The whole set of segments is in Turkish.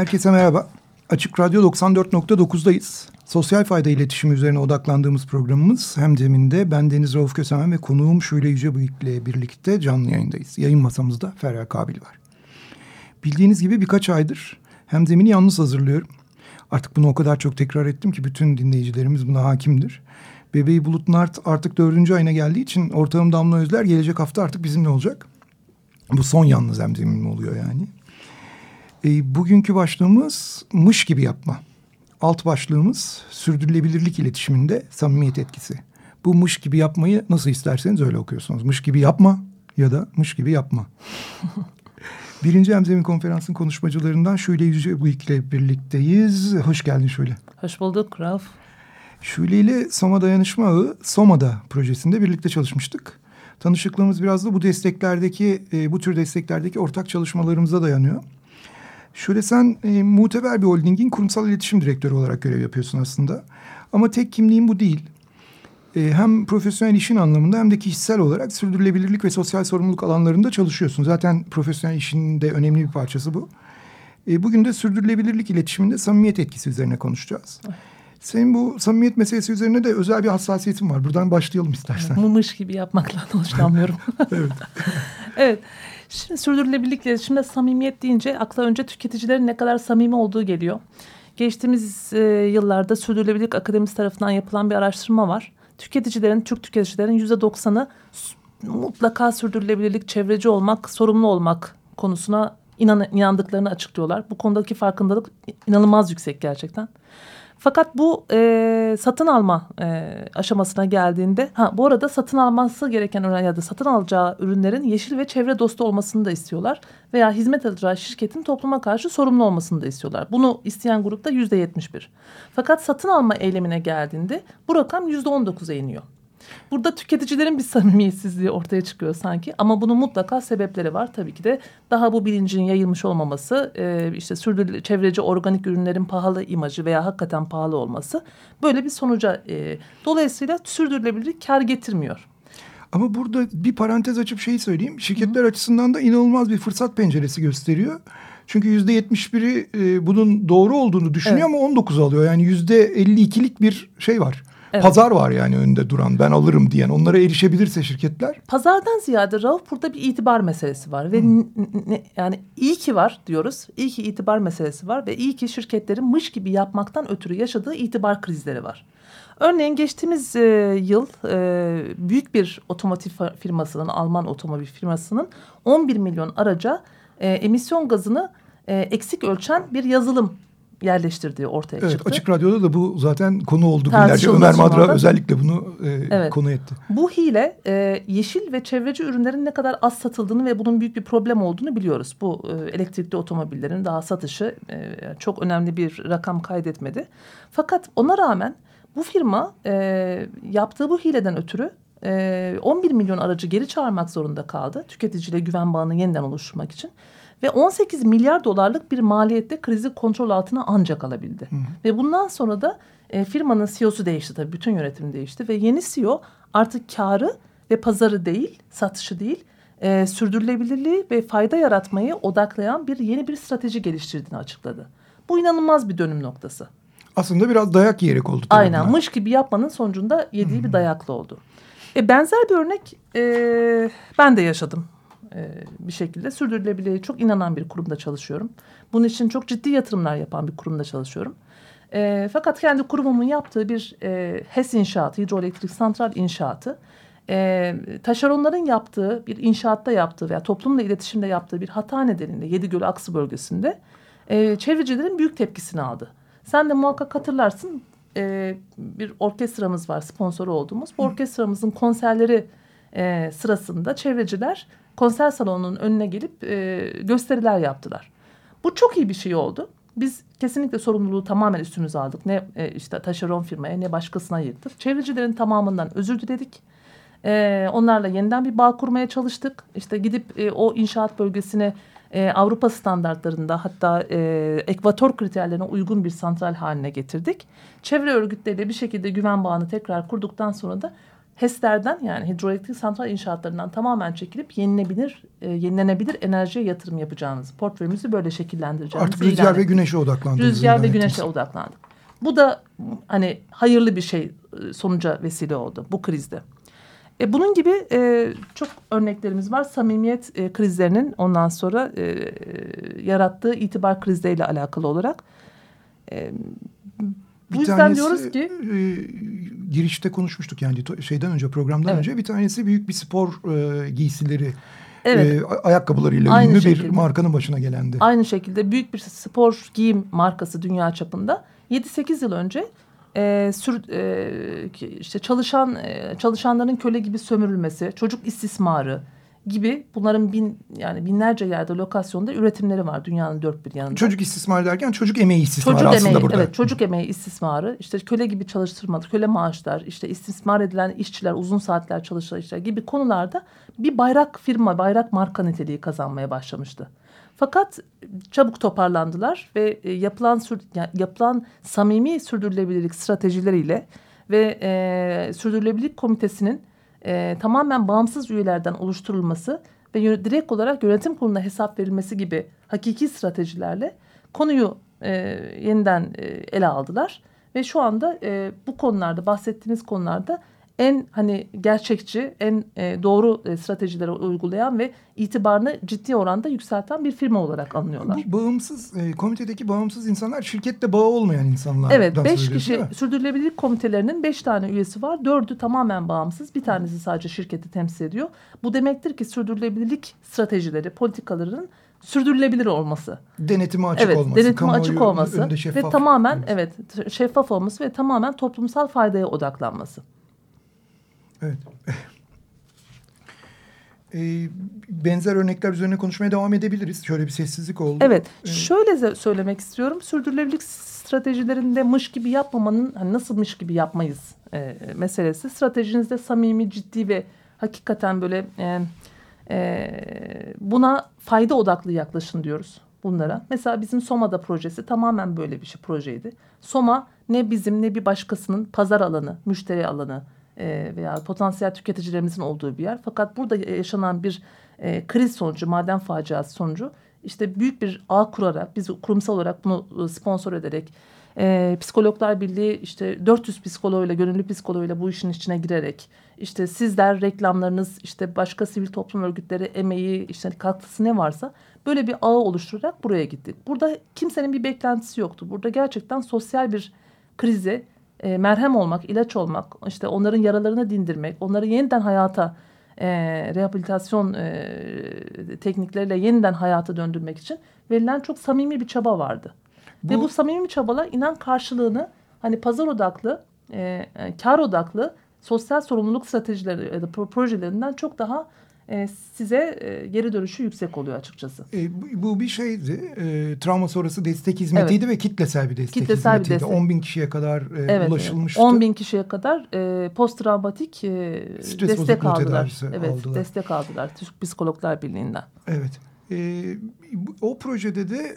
Herkese merhaba. Açık Radyo 94.9'dayız. Sosyal fayda iletişimi üzerine odaklandığımız programımız hem zeminde ben Deniz Rauf Kösemen ve konuğum Şule Yücebıyık ile birlikte canlı yayındayız. Yayın masamızda Ferhat Kabil var. Bildiğiniz gibi birkaç aydır hem zemini yalnız hazırlıyorum. Artık bunu o kadar çok tekrar ettim ki bütün dinleyicilerimiz buna hakimdir. Bebeği Bulut Nart artık dördüncü ayına geldiği için ortağım Damla Özler gelecek hafta artık bizimle olacak. Bu son yalnız hem zemin oluyor yani. E, bugünkü başlığımız mış gibi yapma. Alt başlığımız sürdürülebilirlik iletişiminde samimiyet etkisi. Bu mış gibi yapmayı nasıl isterseniz öyle okuyorsunuz. Mış gibi yapma ya da mış gibi yapma. Birinci Emzemin Konferansı'nın konuşmacılarından Şule Yüce bu ile birlikteyiz. Hoş geldin Şule. Hoş bulduk Rauf. Şule ile Soma Dayanışma Ağı Soma'da projesinde birlikte çalışmıştık. Tanışıklığımız biraz da bu desteklerdeki, e, bu tür desteklerdeki ortak çalışmalarımıza dayanıyor. Şöyle sen e, muteber bir holdingin kurumsal iletişim direktörü olarak görev yapıyorsun aslında. Ama tek kimliğin bu değil. E, hem profesyonel işin anlamında hem de kişisel olarak sürdürülebilirlik ve sosyal sorumluluk alanlarında çalışıyorsun. Zaten profesyonel işin de önemli bir parçası bu. E, bugün de sürdürülebilirlik iletişiminde samimiyet etkisi üzerine konuşacağız. Senin bu samimiyet meselesi üzerine de özel bir hassasiyetin var. Buradan başlayalım istersen. Mumış gibi yapmakla hoşlanmıyorum. evet. evet. Şimdi sürdürülebilirlik iletişimde samimiyet deyince akla önce tüketicilerin ne kadar samimi olduğu geliyor. Geçtiğimiz e, yıllarda Sürdürülebilirlik Akademisi tarafından yapılan bir araştırma var. Tüketicilerin, Türk tüketicilerin yüzde doksanı mutlaka sürdürülebilirlik, çevreci olmak, sorumlu olmak konusuna inan, inandıklarını açıklıyorlar. Bu konudaki farkındalık inanılmaz yüksek gerçekten. Fakat bu e, satın alma e, aşamasına geldiğinde ha bu arada satın alması gereken ürün ya da satın alacağı ürünlerin yeşil ve çevre dostu olmasını da istiyorlar veya hizmet alacağı şirketin topluma karşı sorumlu olmasını da istiyorlar. Bunu isteyen grupta yüzde yetmiş bir. Fakat satın alma eylemine geldiğinde bu rakam yüzde on dokuza iniyor. Burada tüketicilerin bir samimiyetsizliği ortaya çıkıyor sanki ama bunun mutlaka sebepleri var. Tabii ki de daha bu bilincin yayılmış olmaması, e, işte sürdürülebilir çevreci organik ürünlerin pahalı imajı veya hakikaten pahalı olması böyle bir sonuca e, dolayısıyla sürdürülebilirlik kar getirmiyor. Ama burada bir parantez açıp şeyi söyleyeyim. Şirketler Hı. açısından da inanılmaz bir fırsat penceresi gösteriyor. Çünkü yüzde yetmiş biri e, bunun doğru olduğunu düşünüyor evet. ama on dokuz alıyor. Yani yüzde elli ikilik bir şey var. Evet. Pazar var yani önünde duran ben alırım diyen onlara erişebilirse şirketler. Pazardan ziyade Rauf burada bir itibar meselesi var ve hmm. ne, yani iyi ki var diyoruz. İyi ki itibar meselesi var ve iyi ki şirketlerin mış gibi yapmaktan ötürü yaşadığı itibar krizleri var. Örneğin geçtiğimiz e, yıl e, büyük bir otomotiv firmasının, Alman otomobil firmasının 11 milyon araca e, emisyon gazını e, eksik ölçen bir yazılım yerleştirdiği ortaya evet, çıktı. Açık Radyo'da da bu zaten konu oldu günlerce. Ömer Madra özellikle bunu e, evet. konu etti. Bu hile e, yeşil ve çevreci ürünlerin ne kadar az satıldığını ve bunun büyük bir problem olduğunu biliyoruz. Bu e, elektrikli otomobillerin daha satışı e, çok önemli bir rakam kaydetmedi. Fakat ona rağmen bu firma e, yaptığı bu hileden ötürü 11 milyon aracı geri çağırmak zorunda kaldı. Tüketiciyle güven bağını yeniden oluşturmak için. Ve 18 milyar dolarlık bir maliyette krizi kontrol altına ancak alabildi. Hı. Ve bundan sonra da e, firmanın CEO'su değişti tabii. Bütün yönetim değişti ve yeni CEO artık karı ve pazarı değil, satışı değil, e, sürdürülebilirliği ve fayda yaratmayı odaklayan bir yeni bir strateji geliştirdiğini açıkladı. Bu inanılmaz bir dönüm noktası. Aslında biraz dayak yiyerek oldu. Aynen mış gibi yapmanın sonucunda yediği hmm. bir dayaklı oldu. E, benzer bir örnek e, ben de yaşadım e, bir şekilde sürdürülebilirliğe çok inanan bir kurumda çalışıyorum. Bunun için çok ciddi yatırımlar yapan bir kurumda çalışıyorum. E, fakat kendi kurumumun yaptığı bir e, HES inşaatı, hidroelektrik santral inşaatı, e, taşeronların yaptığı bir inşaatta yaptığı veya toplumla iletişimde yaptığı bir hata nedeniyle Yedigöl Aksı bölgesinde e, çevrecilerin büyük tepkisini aldı. Sen de muhakkak hatırlarsın e, bir orkestramız var sponsoru olduğumuz. Bu orkestramızın konserleri e, sırasında çevreciler konser salonunun önüne gelip e, gösteriler yaptılar. Bu çok iyi bir şey oldu. Biz kesinlikle sorumluluğu tamamen üstümüze aldık. Ne e, işte taşeron firmaya ne başkasına yıktık. Çevrecilerin tamamından özür diledik. E, onlarla yeniden bir bağ kurmaya çalıştık. İşte gidip e, o inşaat bölgesine e, Avrupa standartlarında hatta e, ekvator kriterlerine uygun bir santral haline getirdik. Çevre örgütleriyle bir şekilde güven bağını tekrar kurduktan sonra da HES'lerden yani hidroelektrik santral inşaatlarından tamamen çekilip yenilebilir, e, yenilenebilir enerjiye yatırım yapacağımız, portföyümüzü böyle şekillendireceğimizi Artık rüzgar ve güneşe odaklandınız. Rüzgar ve güneşe odaklandık. Bu da hani hayırlı bir şey e, sonuca vesile oldu bu krizde. E, bunun gibi e, çok örneklerimiz var. Samimiyet e, krizlerinin ondan sonra e, yarattığı itibar krizleriyle alakalı olarak. E, bu bir yüzden tanesi, diyoruz ki... E, girişte konuşmuştuk yani şeyden önce programdan evet. önce bir tanesi büyük bir spor e, giysileri evet. e, ayakkabılarıyla Aynı ünlü şekilde. bir markanın başına gelendi. Aynı şekilde büyük bir spor giyim markası dünya çapında 7-8 yıl önce e, sür, e, işte çalışan e, çalışanların köle gibi sömürülmesi, çocuk istismarı gibi bunların bin yani binlerce yerde lokasyonda üretimleri var dünyanın dört bir yanında. Çocuk istismarı derken çocuk emeği istismarı çocuk aslında emeği, burada. Evet çocuk emeği istismarı işte köle gibi çalıştırmadı köle maaşlar işte istismar edilen işçiler uzun saatler çalışan işçiler gibi konularda bir bayrak firma bayrak marka niteliği kazanmaya başlamıştı. Fakat çabuk toparlandılar ve e, yapılan sür, yapılan samimi sürdürülebilirlik stratejileriyle ve e, sürdürülebilirlik komitesinin e, tamamen bağımsız üyelerden oluşturulması ve direkt olarak yönetim kuruluna hesap verilmesi gibi hakiki stratejilerle konuyu e, yeniden e, ele aldılar. Ve şu anda e, bu konularda bahsettiğimiz konularda en hani gerçekçi, en e, doğru e, stratejileri uygulayan ve itibarını ciddi oranda yükselten bir firma olarak anlıyorlar. Bu bağımsız, e, komitedeki bağımsız insanlar şirkette bağı olmayan insanlar. Evet, beş kişi sürdürülebilirlik komitelerinin beş tane üyesi var. Dördü tamamen bağımsız, bir tanesi sadece şirketi temsil ediyor. Bu demektir ki sürdürülebilirlik stratejileri, politikalarının sürdürülebilir olması. Denetimi açık evet, olması. Denetimi açık olması ve tamamen olması. evet şeffaf olması ve tamamen toplumsal faydaya odaklanması. Evet. E, benzer örnekler üzerine konuşmaya devam edebiliriz. Şöyle bir sessizlik oldu. Evet. Ee, şöyle söylemek istiyorum. Sürdürülebilirlik stratejilerinde mış gibi yapmamanın hani nasıl mış gibi yapmayız e, meselesi. Stratejinizde samimi, ciddi ve hakikaten böyle e, e, buna fayda odaklı yaklaşın diyoruz bunlara. Mesela bizim Soma'da projesi tamamen böyle bir şey projeydi. Soma ne bizim ne bir başkasının pazar alanı, müşteri alanı, e, veya potansiyel tüketicilerimizin olduğu bir yer. Fakat burada yaşanan bir e, kriz sonucu, maden faciası sonucu işte büyük bir ağ kurarak, biz kurumsal olarak bunu e, sponsor ederek, Psikologlar Birliği işte 400 psikoloğuyla, gönüllü psikoloğuyla bu işin içine girerek, işte sizler reklamlarınız, işte başka sivil toplum örgütleri emeği, işte katkısı ne varsa böyle bir ağ oluşturarak buraya gittik. Burada kimsenin bir beklentisi yoktu. Burada gerçekten sosyal bir krize e, merhem olmak, ilaç olmak, işte onların yaralarını dindirmek, onları yeniden hayata e, rehabilitasyon e, teknikleriyle yeniden hayata döndürmek için verilen çok samimi bir çaba vardı. Bu... Ve bu samimi çabalar inan karşılığını hani pazar odaklı, e, e kar odaklı sosyal sorumluluk stratejileri ya da projelerinden çok daha size e, geri dönüşü yüksek oluyor açıkçası. E, bu, bir şeydi. E, travma sonrası destek hizmetiydi evet. ve kitlesel bir destek kitlesel hizmetiydi. Bir destek. 10 bin kişiye kadar e, evet, ulaşılmıştı. 10 bin kişiye kadar e, post travmatik e, destek aldılar. Evet, aldılar. destek aldılar. Türk Psikologlar Birliği'nden. Evet. E, o projede de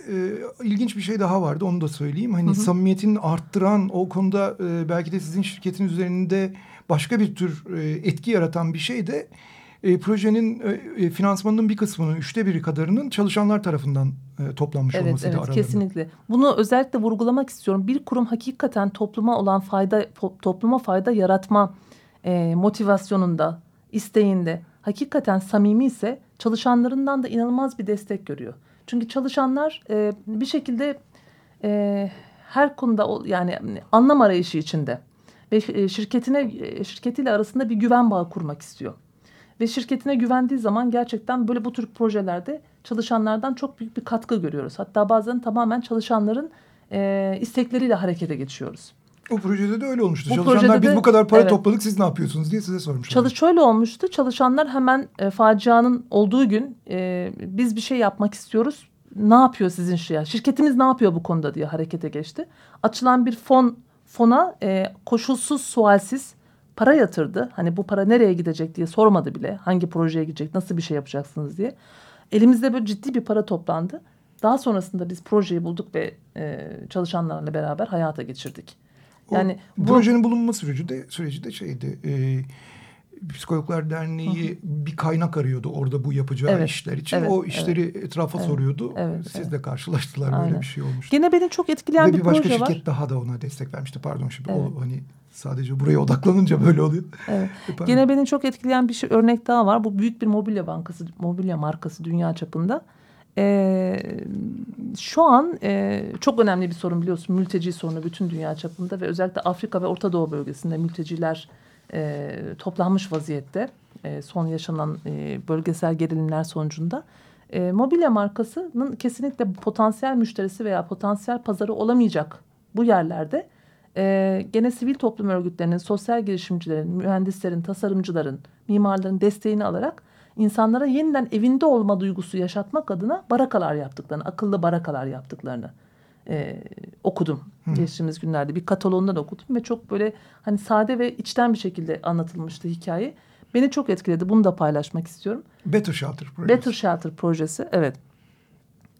e, ilginç bir şey daha vardı onu da söyleyeyim. Hani hı hı. samimiyetin arttıran o konuda e, belki de sizin şirketin üzerinde başka bir tür e, etki yaratan bir şey de e, projenin e, e, finansmanının bir kısmının üçte biri kadarının çalışanlar tarafından e, toplanmış evet, olmasıydı evet, aralarında. Kesinlikle. Bunu özellikle vurgulamak istiyorum. Bir kurum hakikaten topluma olan fayda, topluma fayda yaratma e, motivasyonunda, isteğinde hakikaten samimi ise çalışanlarından da inanılmaz bir destek görüyor. Çünkü çalışanlar e, bir şekilde e, her konuda yani anlam arayışı içinde ve e, şirketine e, şirketiyle arasında bir güven bağı kurmak istiyor ve şirketine güvendiği zaman gerçekten böyle bu tür projelerde çalışanlardan çok büyük bir katkı görüyoruz. Hatta bazen tamamen çalışanların e, istekleriyle harekete geçiyoruz. O projede de öyle olmuştu. Bu Çalışanlar biz de, bu kadar para evet. topladık siz ne yapıyorsunuz diye size sormuşlar. Çalış şöyle olmuştu. Çalışanlar hemen e, facianın olduğu gün e, biz bir şey yapmak istiyoruz. Ne yapıyor sizin şey? Şirketimiz ne yapıyor bu konuda diye harekete geçti. Açılan bir fon fona e, koşulsuz sualsiz para yatırdı. Hani bu para nereye gidecek diye sormadı bile. Hangi projeye gidecek, nasıl bir şey yapacaksınız diye. Elimizde böyle ciddi bir para toplandı. Daha sonrasında biz projeyi bulduk ve e, çalışanlarla beraber hayata geçirdik. Yani o, bu, projenin bulunma süreci de süreci de şeydi. E, Psikologlar Derneği Hı -hı. bir kaynak arıyordu orada bu yapacağı evet, işler için. Evet, o işleri evet, etirafa evet, soruyordu. Evet, Siz evet. de karşılaştılar Aynen. böyle bir şey olmuş. Gene beni çok etkileyen Ve bir, bir başka şirket var. daha da ona destek vermişti. Pardon şimdi evet. o hani sadece buraya odaklanınca böyle oluyor. Evet. Gene beni çok etkileyen bir şey, örnek daha var. Bu büyük bir mobilya bankası, mobilya markası dünya çapında. Ee, şu an e, çok önemli bir sorun biliyorsun mülteci sorunu bütün dünya çapında ve özellikle Afrika ve Orta Doğu bölgesinde mülteciler e, toplanmış vaziyette e, son yaşanan e, bölgesel gerilimler sonucunda. E, mobilya markasının kesinlikle potansiyel müşterisi veya potansiyel pazarı olamayacak bu yerlerde e, gene sivil toplum örgütlerinin, sosyal girişimcilerin, mühendislerin, tasarımcıların, mimarların desteğini alarak insanlara yeniden evinde olma duygusu yaşatmak adına barakalar yaptıklarını, akıllı barakalar yaptıklarını e, okudum Hı. geçtiğimiz günlerde. Bir kataloğundan okudum ve çok böyle hani sade ve içten bir şekilde anlatılmıştı hikaye. Beni çok etkiledi. Bunu da paylaşmak istiyorum. Better Shelter projesi. Better Shelter projesi, evet.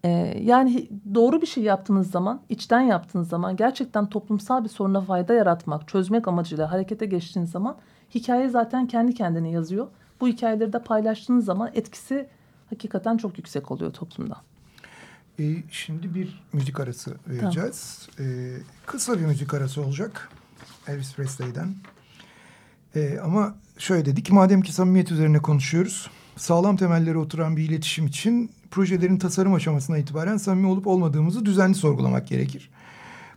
Ee, yani doğru bir şey yaptığınız zaman, içten yaptığınız zaman gerçekten toplumsal bir soruna fayda yaratmak, çözmek amacıyla harekete geçtiğiniz zaman hikaye zaten kendi kendine yazıyor. Bu hikayeleri de paylaştığınız zaman etkisi hakikaten çok yüksek oluyor toplumda. E, şimdi bir müzik arası vereceğiz. Tamam. E, kısa bir müzik arası olacak. Elvis Presley'den. E, ama şöyle dedik, madem ki samimiyet üzerine konuşuyoruz, sağlam temelleri oturan bir iletişim için projelerin tasarım aşamasına itibaren samimi olup olmadığımızı düzenli sorgulamak gerekir.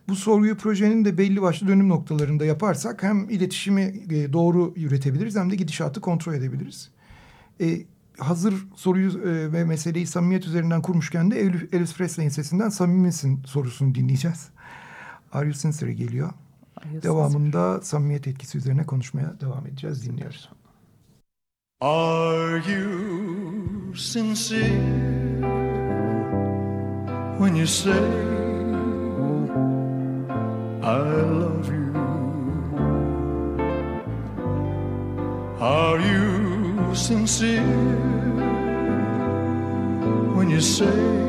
Bu sorguyu projenin de belli başlı dönüm noktalarında yaparsak hem iletişimi e, doğru yürütebiliriz hem de gidişatı kontrol edebiliriz. E, hazır soruyu e, ve meseleyi samimiyet üzerinden kurmuşken de Elvis Presley'in sesinden samimisin sorusunu dinleyeceğiz. Are You Sincere geliyor. Devamında samimiyet etkisi üzerine konuşmaya devam edeceğiz. Dinliyoruz. Are you sincere when you say I love you? Are you sincere when you say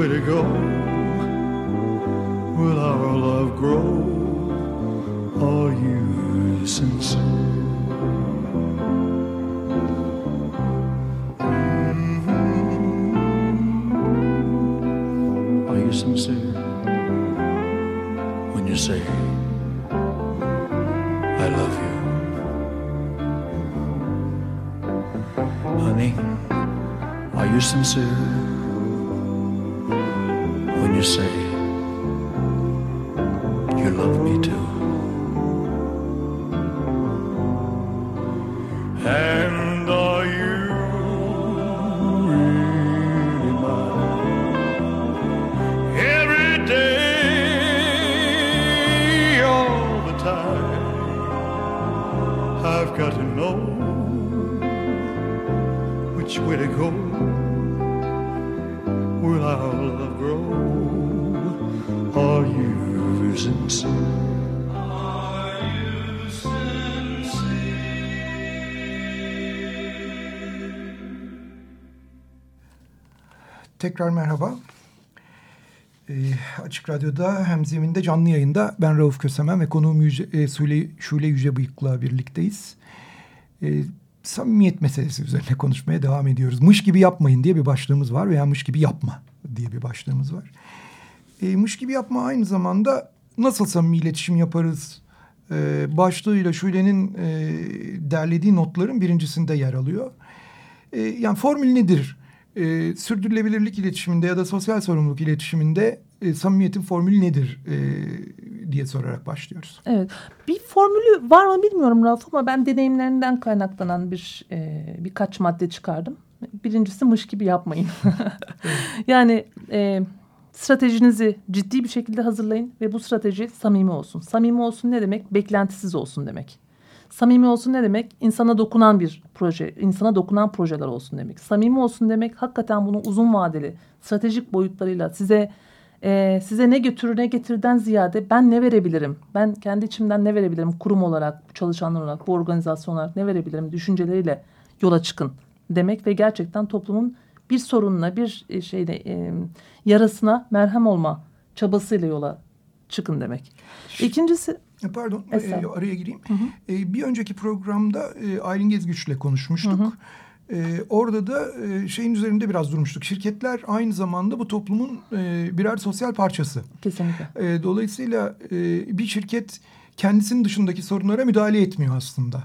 way to go. Will our love grow? Are you sincere? Mm-hmm. Are you sincere when you say I love you. Honey, are you sincere you say you love me too? Tekrar merhaba. E, Açık Radyo'da hem zeminde canlı yayında ben Rauf Kösemen ve konuğum Yüce, e, Şule, Şule Yüce Bıyık'la birlikteyiz. E, samimiyet meselesi üzerine konuşmaya devam ediyoruz. Mış gibi yapmayın diye bir başlığımız var veya mış gibi yapma diye bir başlığımız var. E, mış gibi yapma aynı zamanda nasıl samimi iletişim yaparız e, başlığıyla Şule'nin e, derlediği notların birincisinde yer alıyor. E, yani formül nedir? E, sürdürülebilirlik iletişiminde ya da sosyal sorumluluk iletişiminde e, samimiyetin formülü nedir e, diye sorarak başlıyoruz. Evet. Bir formülü var mı bilmiyorum Rauf ama ben deneyimlerinden kaynaklanan bir e, birkaç madde çıkardım. Birincisi mış gibi yapmayın. yani e, stratejinizi ciddi bir şekilde hazırlayın ve bu strateji samimi olsun. Samimi olsun ne demek? Beklentisiz olsun demek. Samimi olsun ne demek? İnsana dokunan bir proje, insana dokunan projeler olsun demek. Samimi olsun demek hakikaten bunu uzun vadeli, stratejik boyutlarıyla size e, size ne götürür ne getirden ziyade ben ne verebilirim? Ben kendi içimden ne verebilirim? Kurum olarak, çalışanlar olarak, bu organizasyon olarak ne verebilirim? Düşünceleriyle yola çıkın demek ve gerçekten toplumun bir sorununa, bir e, şeyde e, yarasına merhem olma çabasıyla yola çıkın demek. İkincisi e, Pardon e, araya gireyim. Hı hı. E, bir önceki programda e, Aylin Gezgüç'le konuşmuştuk. Hı hı. Ee, orada da e, şeyin üzerinde biraz durmuştuk. Şirketler aynı zamanda bu toplumun e, birer sosyal parçası. Kesinlikle. E, dolayısıyla e, bir şirket kendisinin dışındaki sorunlara müdahale etmiyor aslında.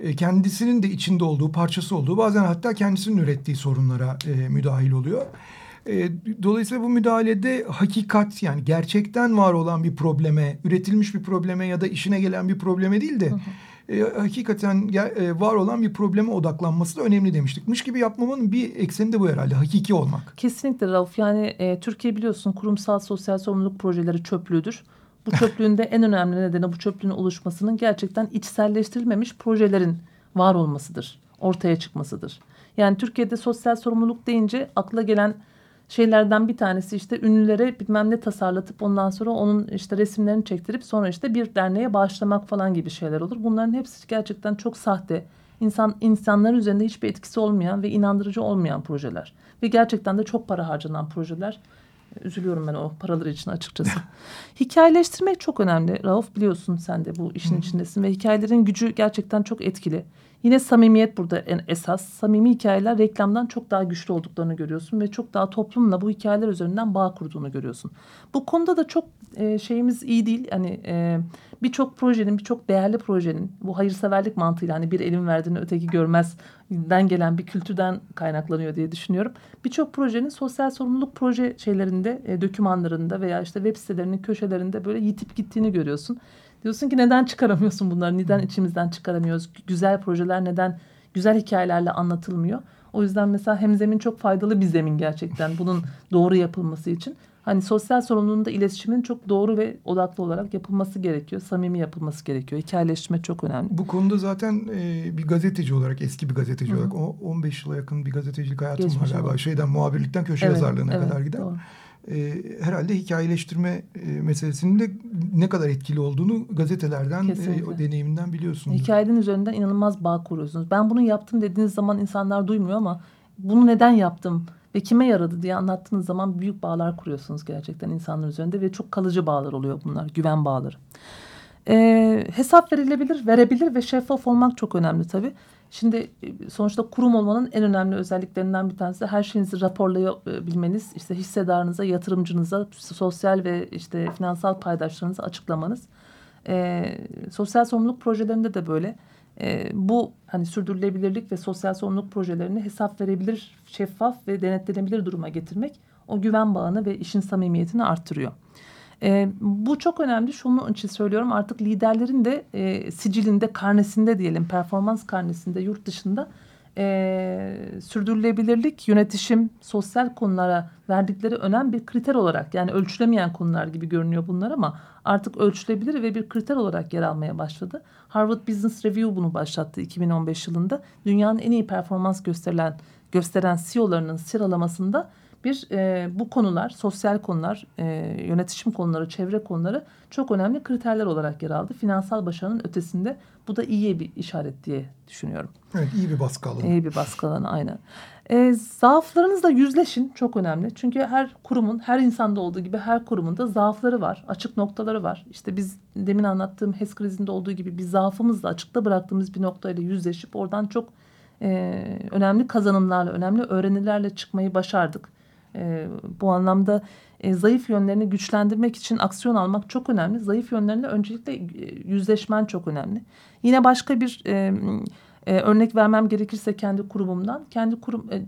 E, kendisinin de içinde olduğu, parçası olduğu, bazen hatta kendisinin ürettiği sorunlara e, müdahil oluyor. E, dolayısıyla bu müdahalede hakikat yani gerçekten var olan bir probleme, üretilmiş bir probleme ya da işine gelen bir probleme değil de... Hı hı e, hakikaten e, var olan bir probleme odaklanması da önemli demiştik. Mış gibi yapmamanın bir ekseni de bu herhalde hakiki olmak. Kesinlikle Rauf yani e, Türkiye biliyorsun kurumsal sosyal sorumluluk projeleri çöplüğüdür. Bu çöplüğün de en önemli nedeni bu çöplüğün oluşmasının gerçekten içselleştirilmemiş projelerin var olmasıdır. Ortaya çıkmasıdır. Yani Türkiye'de sosyal sorumluluk deyince akla gelen şeylerden bir tanesi işte ünlülere bilmem ne tasarlatıp ondan sonra onun işte resimlerini çektirip sonra işte bir derneğe bağışlamak falan gibi şeyler olur. Bunların hepsi gerçekten çok sahte. İnsan, insanların üzerinde hiçbir etkisi olmayan ve inandırıcı olmayan projeler. Ve gerçekten de çok para harcanan projeler. Üzülüyorum ben o paralar için açıkçası. Hikayeleştirmek çok önemli. Rauf biliyorsun sen de bu işin içindesin. Ve hikayelerin gücü gerçekten çok etkili. Yine samimiyet burada en esas. Samimi hikayeler reklamdan çok daha güçlü olduklarını görüyorsun ve çok daha toplumla bu hikayeler üzerinden bağ kurduğunu görüyorsun. Bu konuda da çok e, şeyimiz iyi değil. Hani e, birçok projenin, birçok değerli projenin bu hayırseverlik mantığıyla hani bir elin verdiğini öteki görmezden gelen bir kültürden kaynaklanıyor diye düşünüyorum. Birçok projenin sosyal sorumluluk proje şeylerinde, e, dokümanlarında veya işte web sitelerinin köşelerinde böyle yitip gittiğini görüyorsun. Diyorsun ki neden çıkaramıyorsun bunları? Neden içimizden çıkaramıyoruz? Güzel projeler neden güzel hikayelerle anlatılmıyor? O yüzden mesela hemzemin çok faydalı bir zemin gerçekten bunun doğru yapılması için. Hani sosyal sorumluluğunda iletişimin çok doğru ve odaklı olarak yapılması gerekiyor. Samimi yapılması gerekiyor. Hikayeleştirme çok önemli. Bu konuda zaten e, bir gazeteci olarak, eski bir gazeteci Hı -hı. olarak o 15 yıla yakın bir gazetecilik hayatım Geçmiş var galiba. Şeyden muhabirlikten köşe evet, yazarlığına evet, kadar giden. Doğru e, herhalde hikayeleştirme e, meselesinin de ne kadar etkili olduğunu gazetelerden, e, o deneyiminden biliyorsunuz. Hikayenin üzerinden inanılmaz bağ kuruyorsunuz. Ben bunu yaptım dediğiniz zaman insanlar duymuyor ama bunu neden yaptım ve kime yaradı diye anlattığınız zaman büyük bağlar kuruyorsunuz gerçekten insanlar üzerinde ve çok kalıcı bağlar oluyor bunlar, güven bağları. E, hesap verilebilir, verebilir ve şeffaf olmak çok önemli tabii. Şimdi e, sonuçta kurum olmanın en önemli özelliklerinden bir tanesi her şeyinizi raporlayabilmeniz, işte hissedarınıza, yatırımcınıza, sosyal ve işte finansal paydaşlarınıza açıklamanız. E, sosyal sorumluluk projelerinde de böyle. E, bu hani sürdürülebilirlik ve sosyal sorumluluk projelerini hesap verebilir, şeffaf ve denetlenebilir duruma getirmek o güven bağını ve işin samimiyetini arttırıyor. E, bu çok önemli. Şunun için söylüyorum artık liderlerin de e, sicilinde, karnesinde diyelim, performans karnesinde yurt dışında e, sürdürülebilirlik, yönetişim, sosyal konulara verdikleri önem bir kriter olarak yani ölçülemeyen konular gibi görünüyor bunlar ama artık ölçülebilir ve bir kriter olarak yer almaya başladı. Harvard Business Review bunu başlattı 2015 yılında. Dünyanın en iyi performans gösterilen gösteren CEO'larının sıralamasında bir e, bu konular, sosyal konular, e, yönetişim konuları, çevre konuları çok önemli kriterler olarak yer aldı. Finansal başarının ötesinde bu da iyi bir işaret diye düşünüyorum. Evet, iyi bir baskı alanı. İyi bir baskı alanı, aynen. E, zaaflarınızla yüzleşin, çok önemli. Çünkü her kurumun, her insanda olduğu gibi her kurumun da zaafları var, açık noktaları var. İşte biz demin anlattığım HES krizinde olduğu gibi bir zaafımızla açıkta bıraktığımız bir noktayla yüzleşip oradan çok e, önemli kazanımlarla, önemli öğrenilerle çıkmayı başardık. E, bu anlamda e, zayıf yönlerini güçlendirmek için aksiyon almak çok önemli. Zayıf yönlerine öncelikle e, yüzleşmen çok önemli. Yine başka bir e, E, örnek vermem gerekirse kendi kurumumdan, kendi kurum e,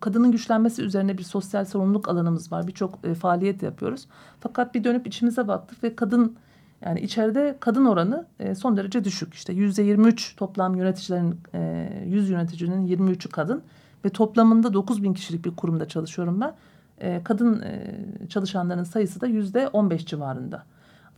kadının güçlenmesi üzerine bir sosyal sorumluluk alanımız var. Birçok e, faaliyet yapıyoruz. Fakat bir dönüp içimize baktık ve kadın yani içeride kadın oranı e, son derece düşük. İşte yüzde 23 toplam yöneticilerin, e, 100 yöneticinin 23'ü kadın ve toplamında 9 bin kişilik bir kurumda çalışıyorum ben. E, kadın e, çalışanların sayısı da yüzde 15 civarında.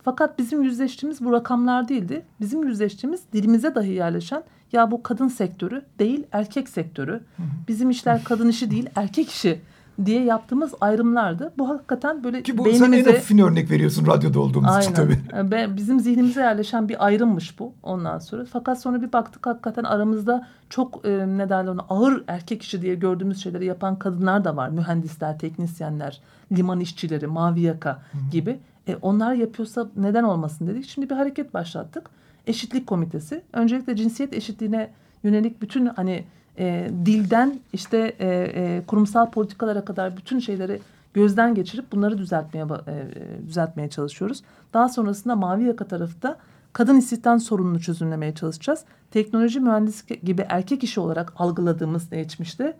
Fakat bizim yüzleştiğimiz bu rakamlar değildi. Bizim yüzleştiğimiz dilimize dahi yerleşen ya bu kadın sektörü değil erkek sektörü. Bizim işler kadın işi değil erkek işi diye yaptığımız ayrımlardı. Bu hakikaten böyle Ki bu beynimize... sen en hafifini örnek veriyorsun radyoda olduğumuz Aynen. için tabii. Ben, bizim zihnimize yerleşen bir ayrımmış bu ondan sonra. Fakat sonra bir baktık hakikaten aramızda çok e, ne derler ona ağır erkek işi diye gördüğümüz şeyleri yapan kadınlar da var. Mühendisler, teknisyenler, liman işçileri, mavi yaka Hı -hı. gibi. E, onlar yapıyorsa neden olmasın dedik. Şimdi bir hareket başlattık. Eşitlik Komitesi. Öncelikle cinsiyet eşitliğine yönelik bütün hani e, dilden işte e, e, kurumsal politikalara kadar bütün şeyleri gözden geçirip bunları düzeltmeye e, düzeltmeye çalışıyoruz. Daha sonrasında mavi yaka tarafı da kadın istihdam sorununu çözümlemeye çalışacağız. Teknoloji mühendisliği gibi erkek işi olarak algıladığımız geçmişte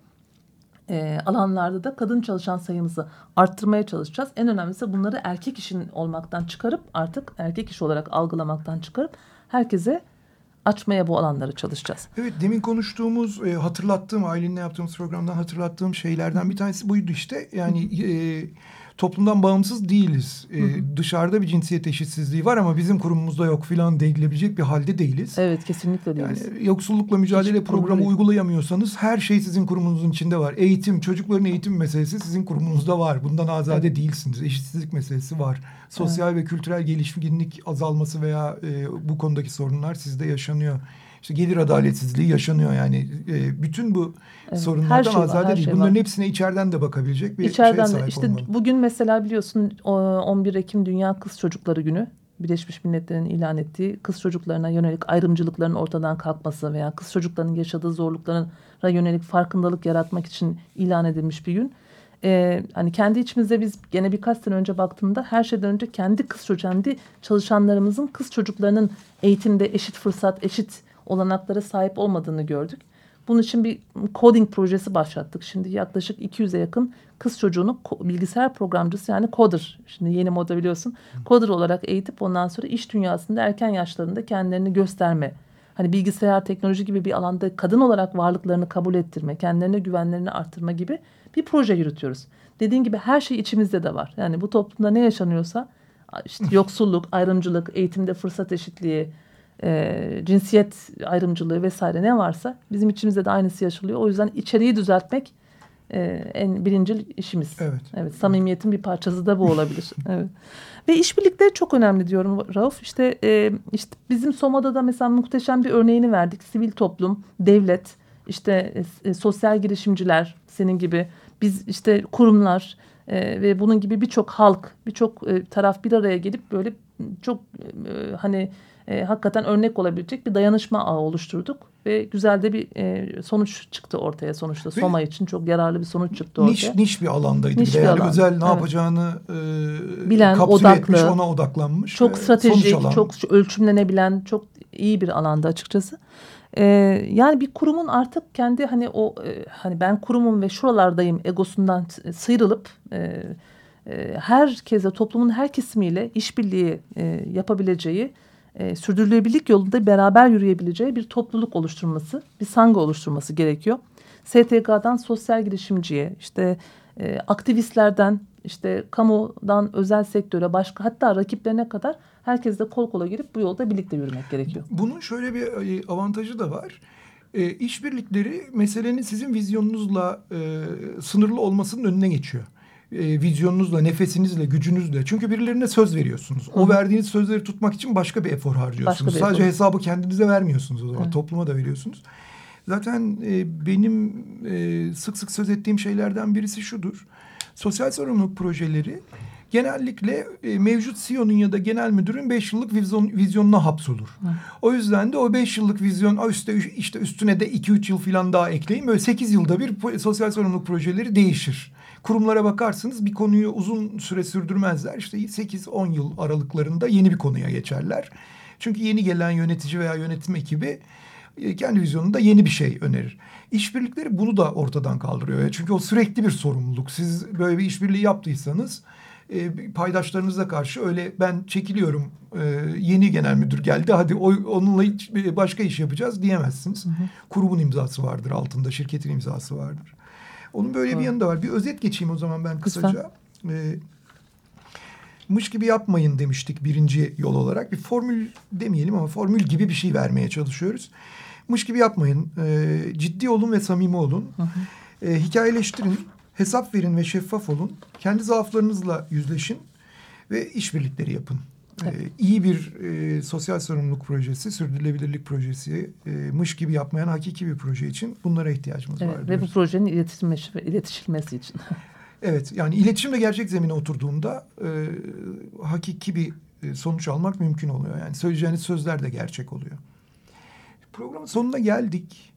e, alanlarda da kadın çalışan sayımızı arttırmaya çalışacağız. En önemlisi bunları erkek işin olmaktan çıkarıp artık erkek iş olarak algılamaktan çıkarıp herkese açmaya bu alanları çalışacağız. Evet demin konuştuğumuz e, hatırlattığım ailenle yaptığımız programdan hatırlattığım şeylerden bir tanesi buydu işte. Yani e, toplumdan bağımsız değiliz. E, dışarıda bir cinsiyet eşitsizliği var ama bizim kurumumuzda yok filan denilebilecek bir halde değiliz. Evet kesinlikle değiliz. Yani yoksullukla mücadele Hiç programı problem. uygulayamıyorsanız her şey sizin kurumunuzun içinde var. Eğitim, çocukların eğitim meselesi sizin kurumunuzda var. Bundan azade evet. değilsiniz. Eşitsizlik meselesi var. Sosyal evet. ve kültürel gelişkinlik azalması veya e, bu konudaki sorunlar sizde yaşanıyor. İşte gelir adaletsizliği yaşanıyor yani e, bütün bu evet, sorunlardan şey azade değil. Şey Bunların var. hepsine içeriden de bakabilecek bir içeriden şeye sahip işte olmalı. Bugün mesela biliyorsun 11 Ekim Dünya Kız Çocukları Günü. Birleşmiş Milletler'in ilan ettiği kız çocuklarına yönelik ayrımcılıkların ortadan kalkması veya kız çocuklarının yaşadığı zorluklara yönelik farkındalık yaratmak için ilan edilmiş bir gün. Ee, hani kendi içimizde biz gene birkaç sene önce baktığımda her şeyden önce kendi kız çocuğu, kendi çalışanlarımızın kız çocuklarının eğitimde eşit fırsat, eşit olanaklara sahip olmadığını gördük. Bunun için bir coding projesi başlattık. Şimdi yaklaşık 200'e yakın kız çocuğunu bilgisayar programcısı yani coder. Şimdi yeni moda biliyorsun. Coder olarak eğitip ondan sonra iş dünyasında erken yaşlarında kendilerini gösterme. Hani bilgisayar teknoloji gibi bir alanda kadın olarak varlıklarını kabul ettirme, kendilerine güvenlerini arttırma gibi bir proje yürütüyoruz. Dediğin gibi her şey içimizde de var. Yani bu toplumda ne yaşanıyorsa işte yoksulluk, ayrımcılık, eğitimde fırsat eşitliği, e, cinsiyet ayrımcılığı vesaire ne varsa bizim içimizde de aynısı yaşanıyor. O yüzden içeriği düzeltmek e, en birincil işimiz. Evet. Evet. Samimiyetin bir parçası da bu olabilir. evet. Ve işbirlikleri çok önemli diyorum Rauf. İşte e, işte bizim Soma'da da mesela muhteşem bir örneğini verdik. Sivil toplum, devlet, işte e, sosyal girişimciler senin gibi biz işte kurumlar e, ve bunun gibi birçok halk, birçok e, taraf bir araya gelip böyle çok e, hani e, hakikaten örnek olabilecek bir dayanışma ağı oluşturduk. Ve güzel de bir e, sonuç çıktı ortaya sonuçta. Ve Soma için çok yararlı bir sonuç çıktı ortaya. Niş, niş bir alandaydı. Niş bir yani alan. özel ne evet. yapacağını e, Bilen, odaklı, etmiş, ona odaklanmış. Çok stratejik, çok ölçümlenebilen, çok iyi bir alanda açıkçası. Ee, yani bir kurumun artık kendi hani o e, hani ben kurumum ve şuralardayım egosundan sıyrılıp e, e, herkese toplumun her kesimiyle işbirliği e, yapabileceği e, sürdürülebilirlik yolunda beraber yürüyebileceği bir topluluk oluşturması, bir sanga oluşturması gerekiyor. STK'dan sosyal girişimciye, işte e, aktivistlerden, işte kamudan özel sektöre, başka hatta rakiplerine kadar herkesle kol kola girip bu yolda birlikte yürümek gerekiyor. Bunun şöyle bir e, avantajı da var. E, işbirlikleri meselenin sizin vizyonunuzla e, sınırlı olmasının önüne geçiyor e, vizyonunuzla, nefesinizle, gücünüzle. Çünkü birilerine söz veriyorsunuz. Hı. O verdiğiniz sözleri tutmak için başka bir efor harcıyorsunuz. Bir Sadece efor. hesabı kendinize vermiyorsunuz o zaman. Hı. Topluma da veriyorsunuz. Zaten e, benim e, sık sık söz ettiğim şeylerden birisi şudur. Sosyal sorumluluk projeleri genellikle e, mevcut CEO'nun ya da genel müdürün beş yıllık vizyon, vizyonuna hapsolur. Hı. O yüzden de o beş yıllık vizyon üstte, işte üstüne de iki üç yıl falan daha ekleyin. Böyle sekiz yılda bir sosyal sorumluluk projeleri değişir. Kurumlara bakarsınız bir konuyu uzun süre sürdürmezler. İşte 8-10 yıl aralıklarında yeni bir konuya geçerler. Çünkü yeni gelen yönetici veya yönetim ekibi e, kendi vizyonunda yeni bir şey önerir. İşbirlikleri bunu da ortadan kaldırıyor. Çünkü o sürekli bir sorumluluk. Siz böyle bir işbirliği yaptıysanız e, paydaşlarınıza karşı öyle ben çekiliyorum e, yeni genel müdür geldi hadi o, onunla hiç, e, başka iş yapacağız diyemezsiniz. Hı hı. Kurumun imzası vardır altında şirketin imzası vardır. Onun böyle Doğru. bir yanı da var. Bir özet geçeyim o zaman ben kısaca. E, mış gibi yapmayın demiştik birinci yol olarak. Bir formül demeyelim ama formül gibi bir şey vermeye çalışıyoruz. Mış gibi yapmayın. E, ciddi olun ve samimi olun. Hı hı. E, hikayeleştirin hesap verin ve şeffaf olun. Kendi zaaflarınızla yüzleşin ve işbirlikleri yapın. Evet. Ee, iyi bir e, sosyal sorumluluk projesi, sürdürülebilirlik projesi, e, mış gibi yapmayan hakiki bir proje için bunlara ihtiyacımız evet, var. Ve bu projenin iletilmesi, iletişilmesi için. evet, yani iletişimle gerçek zemine oturduğunda e, hakiki bir e, sonuç almak mümkün oluyor. Yani söyleyeceğiniz sözler de gerçek oluyor. Programın sonuna geldik.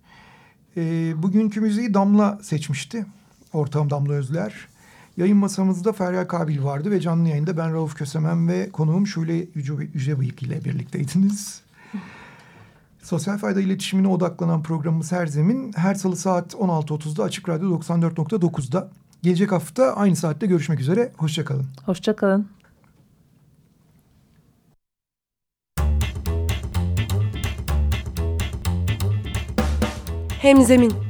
E, bugünkü müziği Damla seçmişti. Ortağım Damla Özler. Yayın masamızda Feryal Kabil vardı ve canlı yayında ben Rauf Kösemen ve konuğum Şule Yüce, Yüce Bıyık ile birlikteydiniz. Sosyal fayda iletişimine odaklanan programımız Her Zemin her salı saat 16.30'da Açık Radyo 94.9'da. Gelecek hafta aynı saatte görüşmek üzere. Hoşçakalın. Hoşçakalın. Hemzemin